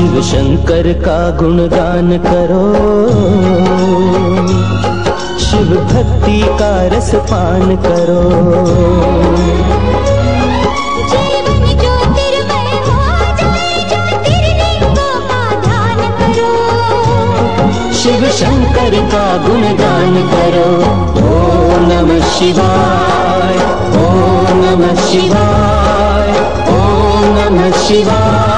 शिव शंकर का गुणगान करो। शिव भक्ति का रस पान करो। शिव शंकर का गुणगान करो। ओम नमः शिवाय ओम नमः शिवाय ओम नमः शिवाय।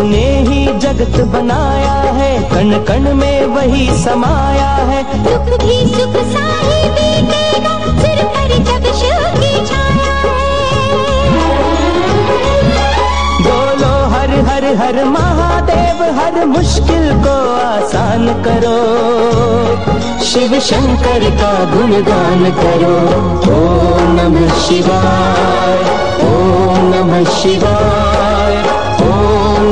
उसने ही जगत बनाया है कण कण में वही समाया है। दुख भी सुख सा ही बीतेगा सिर पर जब शिव की छाया है। बोलो हर हर हर महादेव हर मुश्किल को आसान करो। शिव शंकर का गुणगान करो। ओम नमः शिवाय ओम नमः शिवाय।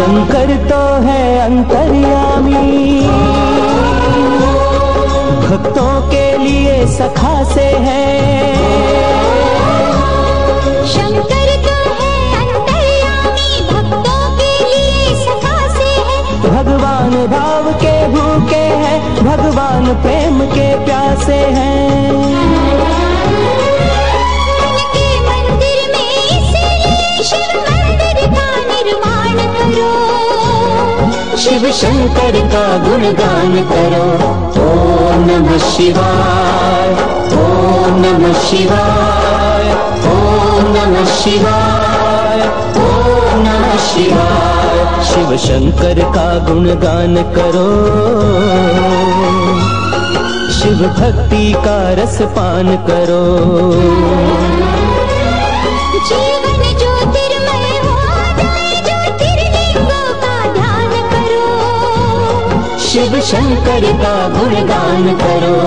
शंकर तो है अंतर्यामी। भक्तों के लिए सखा से है। शंकर तो है अंतर्यामी भक्तों के लिए सखा से है। भगवान भाव के भूखे हैं भगवान प्रेम के प्यासे हैं। शंकर का गुणगान करो ओम नमः शिवाय ओम नमः शिवाय ओम नमः शिवाय ओम नमः शिवाय। शिव शंकर का गुणगान करो शिव भक्ति का रस पान करो शिव शंकर का गुणगान करो।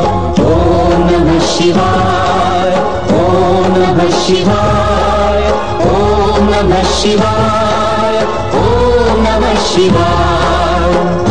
ओम नमः शिवाय ओम नमः शिवाय ओम नमः शिवाय ओम नमः शिवाय